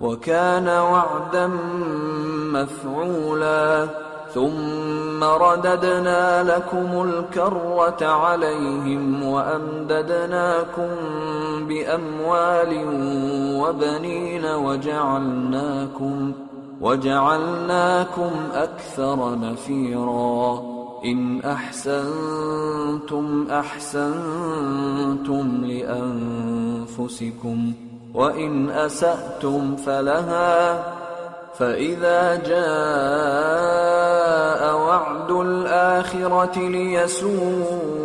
وكان وعدا مفعولا. ثم رددنا لكم الكرة عليهم وأمددناكم بأموال وبنين وجعلناكم وجعلناكم أكثر نفيرا. إن أحسنتم أحسنتم لأنفسكم. وإن أسأتم فلها فإذا جاء وعد الآخرة ليسوءوا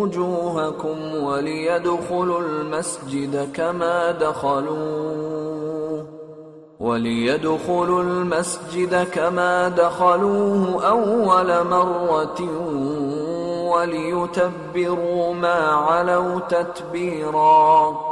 وجوهكم وليدخلوا المسجد كما دخلوه وليدخلوا المسجد كما دخلوه أول مرة وليتبروا ما علوا تتبيراً.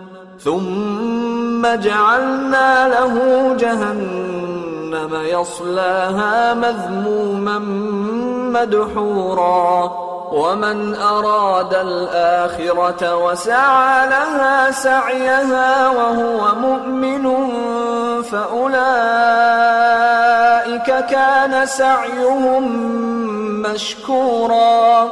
ثم جعلنا له جهنم يصلاها مذموما مدحورا. ومن أراد الآخرة وسعى لها سعيها وهو مؤمن فأولئك كان سعيهم مشكورا.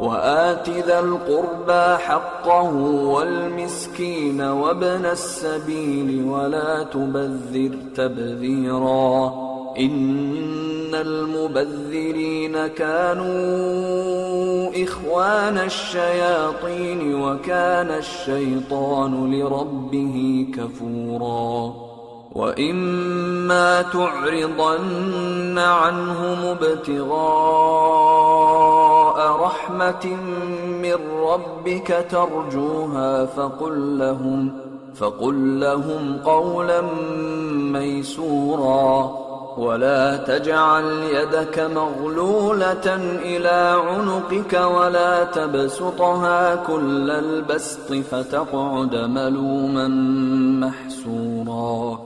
وآت ذا القربى حقه والمسكين وابن السبيل ولا تبذر تبذيرا إن المبذرين كانوا إخوان الشياطين وكان الشيطان لربه كفورا وإما تعرضن عنهم ابتغاء رحمة من ربك ترجوها فقل لهم فقل لهم قولا ميسورا ولا تجعل يدك مغلولة إلى عنقك ولا تبسطها كل البسط فتقعد ملوما محسورا.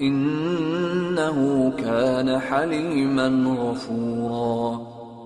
إنه كان حليما غفورا.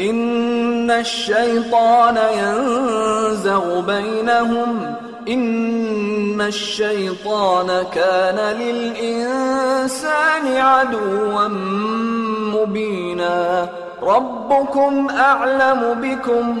إن الشيطان ينزغ بينهم. إن الشيطان كان للإنسان عدوا مبينا. ربكم أعلم بكم.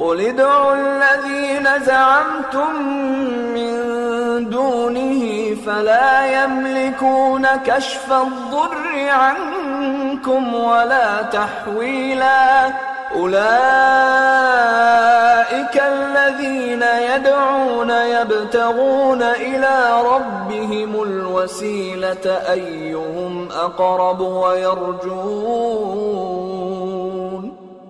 قل ادعوا الذين زعمتم من دونه فلا يملكون كشف الضر عنكم ولا تحويلا أولئك الذين يدعون يبتغون إلى ربهم الوسيلة أيهم أقرب ويرجون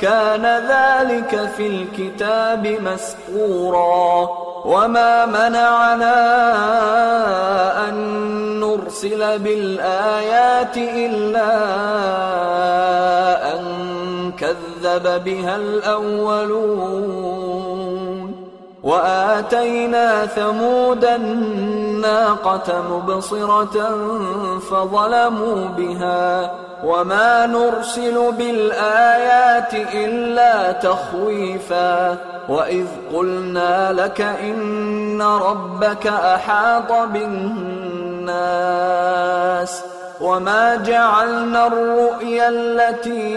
كان ذلك في الكتاب مسطورا. وما منعنا أن نرسل بالآيات إلا أن كذب بها الأولون. وآتينا ثمود الناقة مبصرة فظلموا بها وما نرسل بالآيات إلا تخويفا وإذ قلنا لك إن ربك أحاط بالناس وما جعلنا الرؤيا التي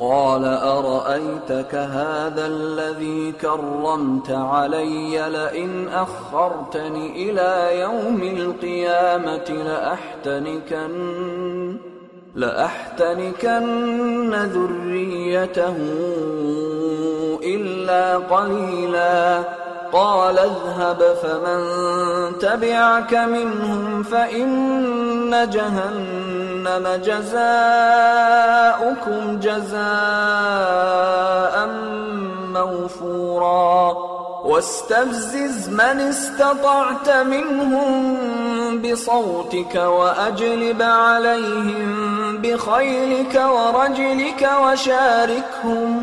قال أرأيتك هذا الذي كرمت علي لئن أخرتني إلى يوم القيامة لأحتنكن لأحتنكن ذريته إلا قليلا. قال اذهب فمن تبعك منهم فإن جهنم جزاؤكم جزاء موفورا. واستفزز من استطعت منهم بصوتك وأجلب عليهم بخيلك ورجلك وشاركهم.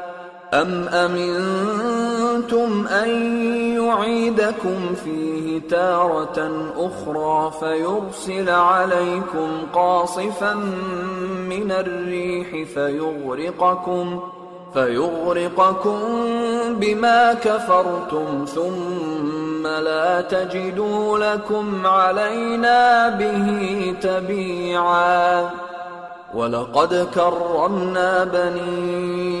أم أمنتم أن يعيدكم فيه تارة أخرى فيرسل عليكم قاصفا من الريح فيغرقكم فيغرقكم بما كفرتم ثم لا تجدوا لكم علينا به تبيعا ولقد كرمنا بني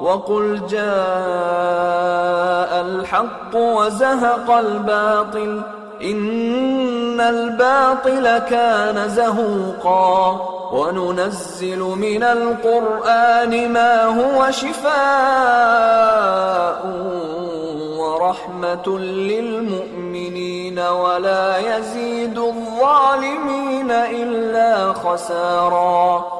وقل جاء الحق وزهق الباطل إن الباطل كان زهوقا وننزل من القرآن ما هو شفاء ورحمة للمؤمنين ولا يزيد الظالمين إلا خسارا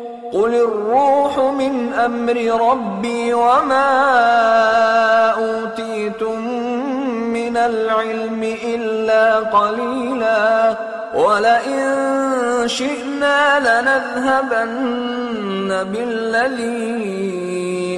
قل الروح من أمر ربي وما أوتيتم من العلم إلا قليلا ولئن شئنا لنذهبن بالذي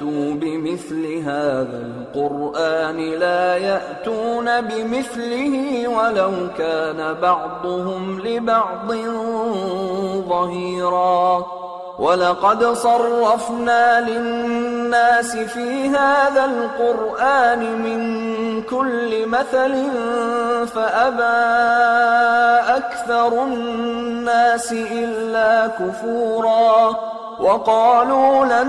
يأتوا بمثل هذا القرآن لا يأتون بمثله ولو كان بعضهم لبعض ظهيراً. ولقد صرفنا للناس في هذا القرآن من كل مثل فأبى أكثر الناس إلا كفورا. وقالوا لن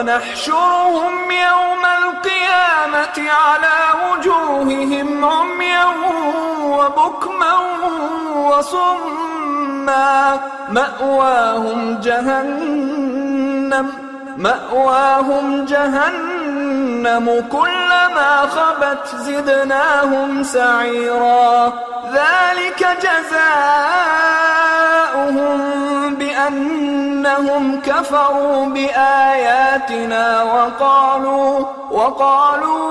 ونحشرهم يوم القيامة على وجوههم عميا وبكما وصما. مأواهم جهنم مأواهم جهنم. كلما خبت زدناهم سعيرا ذلك جزاؤهم بأنهم كفروا بآياتنا وقالوا وقالوا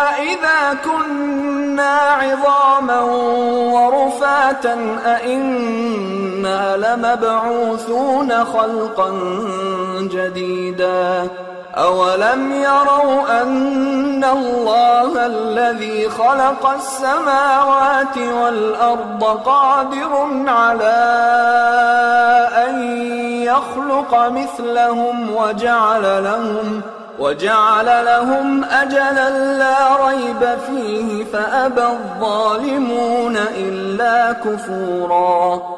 أإذا كنا عظاما ورفاتا أإنا لمبعوثون خلقا جديدا أولم يروا أن الله الذي خلق السماوات والأرض قادر على أن يخلق مثلهم وجعل لهم وجعل لهم أجلا لا ريب فيه فأبى الظالمون إلا كفورا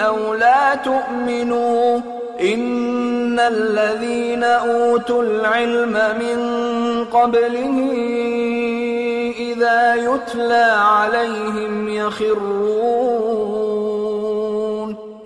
أو لا تؤمنوا إن الذين أوتوا العلم من قبله إذا يتلى عليهم يخرون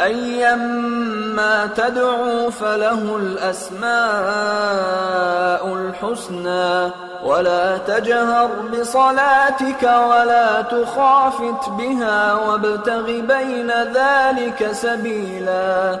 أيما تدعوا فله الأسماء الحسنى ولا تجهر بصلاتك ولا تخافت بها وابتغ بين ذلك سبيلا